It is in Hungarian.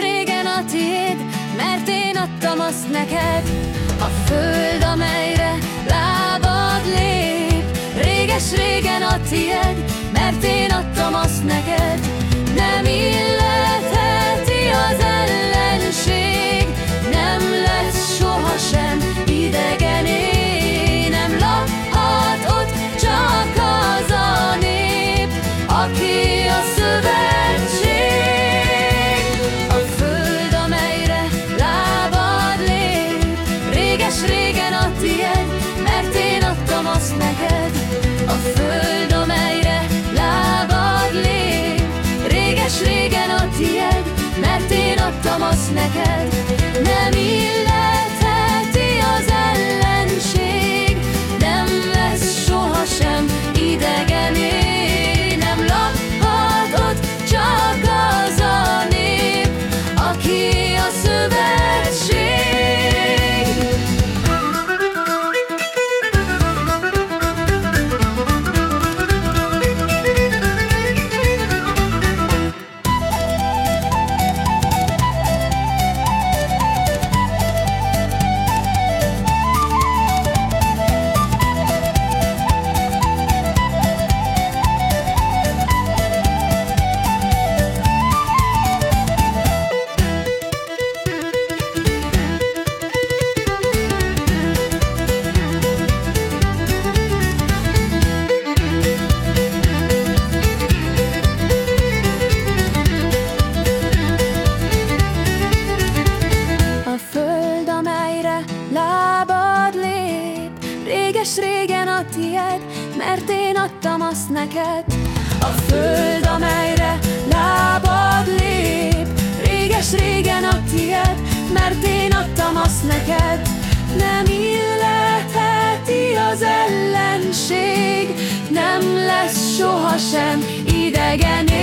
régen a tiéd, mert én adtam azt neked. A föld, amelyre lábad lép, réges régen a tiéd, mert én adtam azt neked. second és régen a tied, mert én adtam azt neked. A föld, amelyre lábad lép, réges régen a tied, mert én adtam azt neked. Nem illetheti az ellenség, nem lesz sohasem idegen.